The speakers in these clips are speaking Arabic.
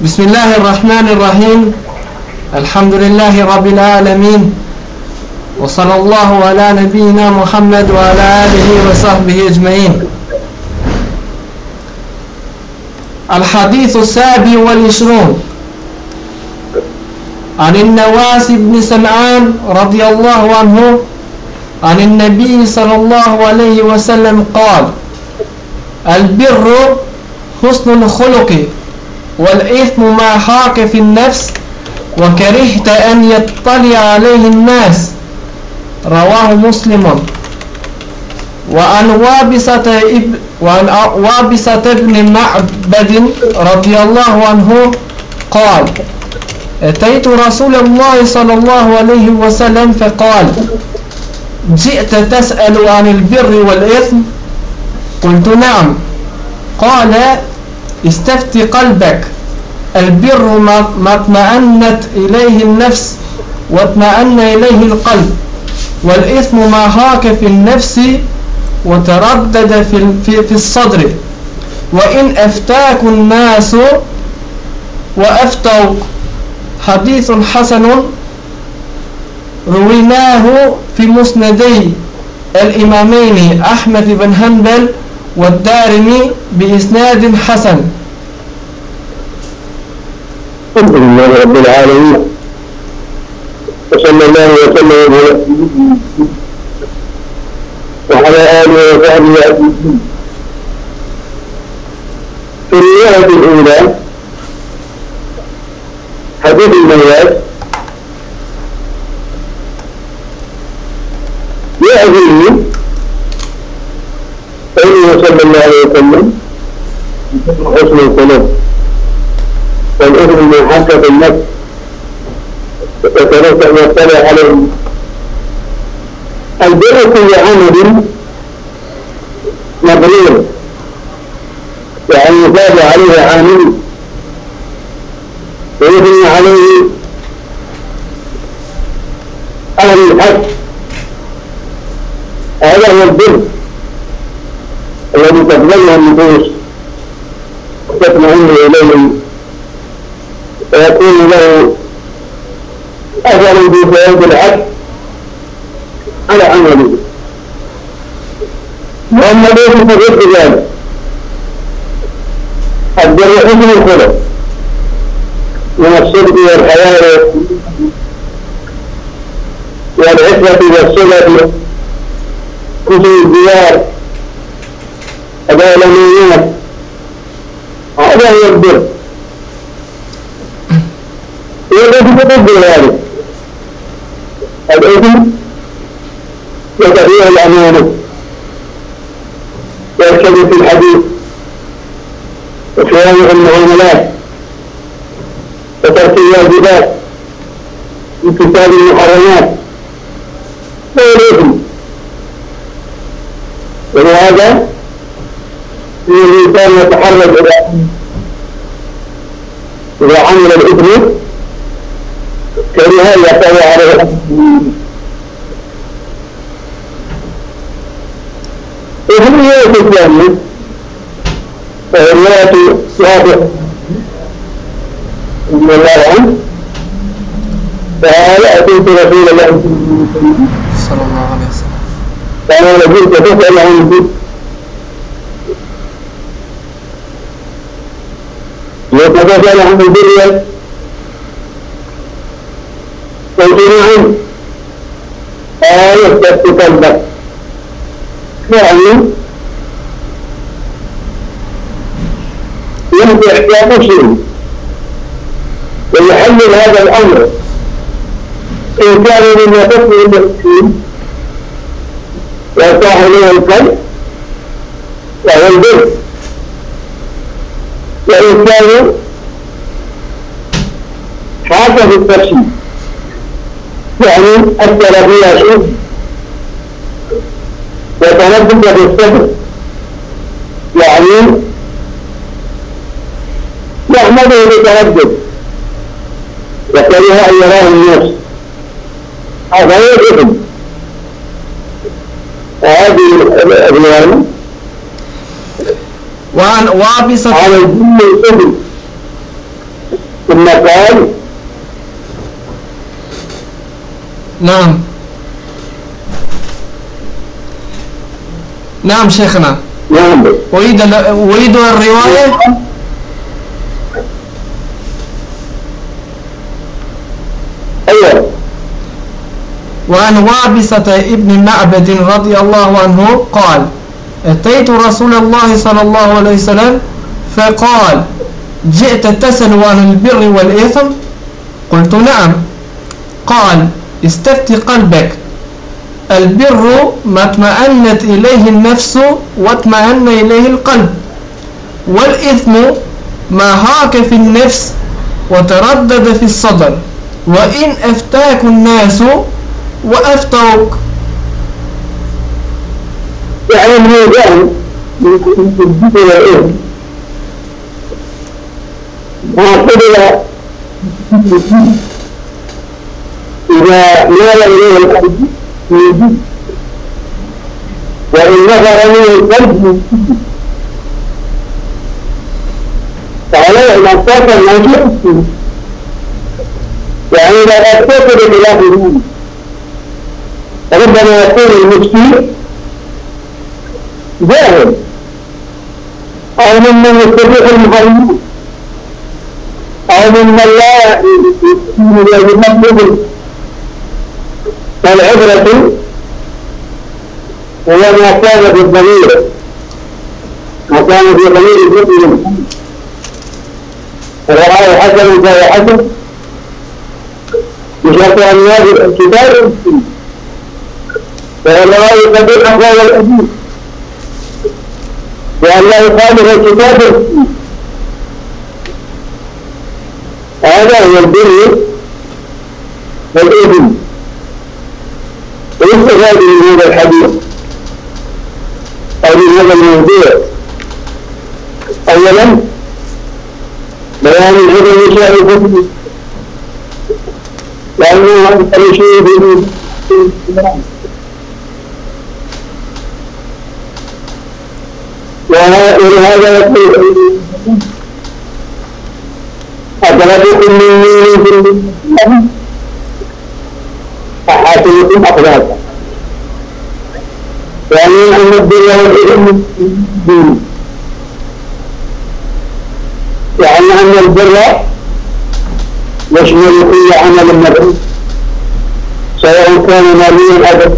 بسم الله الرحمن الرحيم. الحمد لله رب العالمين. وصلى الله على نبينا محمد وعلى آله وصحبه أجمعين. الحديث السابع والعشرون. عن النواس بن سمعان رضي الله عنه عن النبي صلى الله عليه وسلم قال البر حسن الخلق. والإثم ما حاك في النفس وكرهت أن يطلع عليه الناس. رواه مسلم. وعن وابسة وعن وابسة بن معبد رضي الله عنه قال أتيت رسول الله صلى الله عليه وسلم فقال جئت تسأل عن البر والإثم؟ قلت نعم. قال استفت قلبك. البر ما اطمأنت إليه النفس واطمأن إليه القلب. والإثم ما هاك في النفس وتردد في, في الصدر. وإن أفتاك الناس وأفتوك. حديث حسن رويناه في مسندي الإمامين أحمد بن هنبل والدارمي بإسناد حسن. الحمد لله رب العالمين. وصلى الله وسلم وعلى آله وصحبه أجمعين. في الرواية الأولى حديث الميلاد يأذيه قوله صلى الله عليه وسلم. حسن القلوب والإثم من حسب النفس. وكذلك أن يطلع عليه البر كل عمل مبرور يعني يزاد عليه عامل. ويبني عليه أهل الحق. هذا هو البر. الذي تقبله النفوس وتطمئن إليه. ويكون له أثر في فوائد العبد على عمله وأما ليس فضد ذلك البر حسن الخلق. من الصدق والحياة والعفة والصلة كتب الديار الأمانيات هذا هو البر. والذي تقدر ذلك الإثم وتضييع الأمانة. والكذب في الحديث وخيانة المعاملات وترك الواجبات وامتثال المحرمات. هو الإثم ولهذا ان الإنسان يتحرك إلى إذا عمل الإثم كره يقع عليه وفي الرواية الثانية رواية صادق. رضي الله عنه. قال أتيت رسول الله؟ صلى الله عليه وسلم. قال لجئت تسأل عن البر قلت نعم قال استفت قلبك يعني يمضي احتياط شيء ويحلل هذا الأمر إن كان من يتصل المسكين ويرتاح له القلب وهو البر وان كان حاسب التفسير يعني أثر فيها شيء في الصدر. يعني يحمده بتردد وكره أن يراه الناس. هذا هو الإثم وهذه الأبنان وعن وابصة على الجن الإثم ثم قال نعم. نعم شيخنا. نعم. أريد أريد الرواية. أيوة. وعن وابسة ابن معبد رضي الله عنه قال أتيت رسول الله صلى الله عليه وسلم فقال جئت تسأل عن البر والإثم؟ قلت نعم. قال استفت قلبك. البر ما اطمأنت إليه النفس واطمأن إليه القلب. والإثم ما هاك في النفس وتردد في الصدر. وإن أفتاك الناس وأفتوك. يعني من الإثم ما قبل إذا مال إليه القلب وإن نفر من القلب فعليه أن أفتاك ما شئت. يعني إذا أفتاك بخلاف ذلك ربما يكون المفتي جاهل أو ممن يستطيع المحرمات أو ممن لا يمثل فالعبرة هو ما كان في الضمير. ما كان في ضمير المؤمن فرآه حسن فهو حسن. بشرط أن يجب الكتاب. فالرواية قبيحة فهو الأديب. لأن لا يخالف الكتاب هذا هو البر والإذن ويستفاد من هذا الحديث أو من هذا الموضوع. أولا بيان العلم شائفة لأنه أكثر ولهذا يقول أدرككم من نور في فحاسبكم أخلاقا يعني أن البر والإثم يعني أن البر يشمل كل عمل مبعوث سواء كان ماليا أو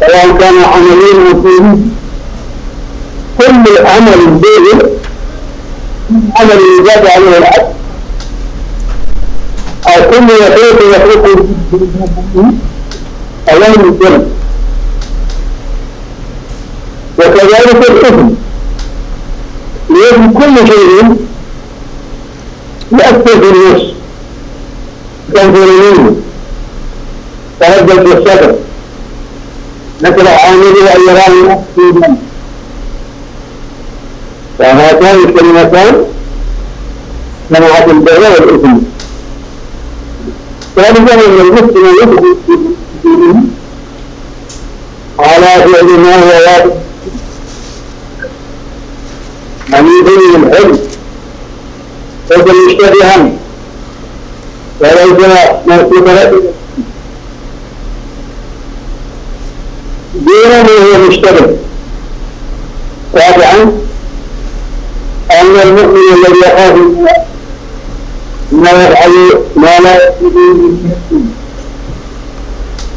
سواء كان عمليا أو كل عمل به عمل يزاد عليه العبد أو كل يخلق يخلق أولا الجنة وكذلك الإثم لأن كل شيء يؤثر في النفس تنظر منه تردد في الصدر مثل عامله أن يراه في الجنة فهاتان الكلمتان منعت البر والإثم ثالثا أن المسلم يدخل على فعل ما هو واجب من الحلم ليس مشتبها وليس موصوفا دينا هو مشتبه رابعا أن المؤمن الذي يخاف ما يفعل ما لا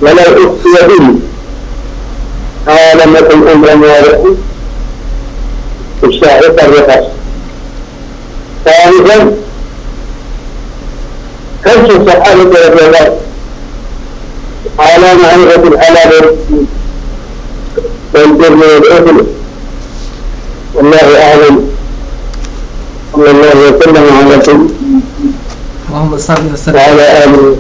ولا أخفي به. هذا لم يكن أمرا وارثا الشاعر الرقص. ثالثا حرص الصحابة رضي الله على معرفة الحلال والبر والإثم والله أعلم. صلى الله وسلم على سيدنا وسلم. وعلى آله.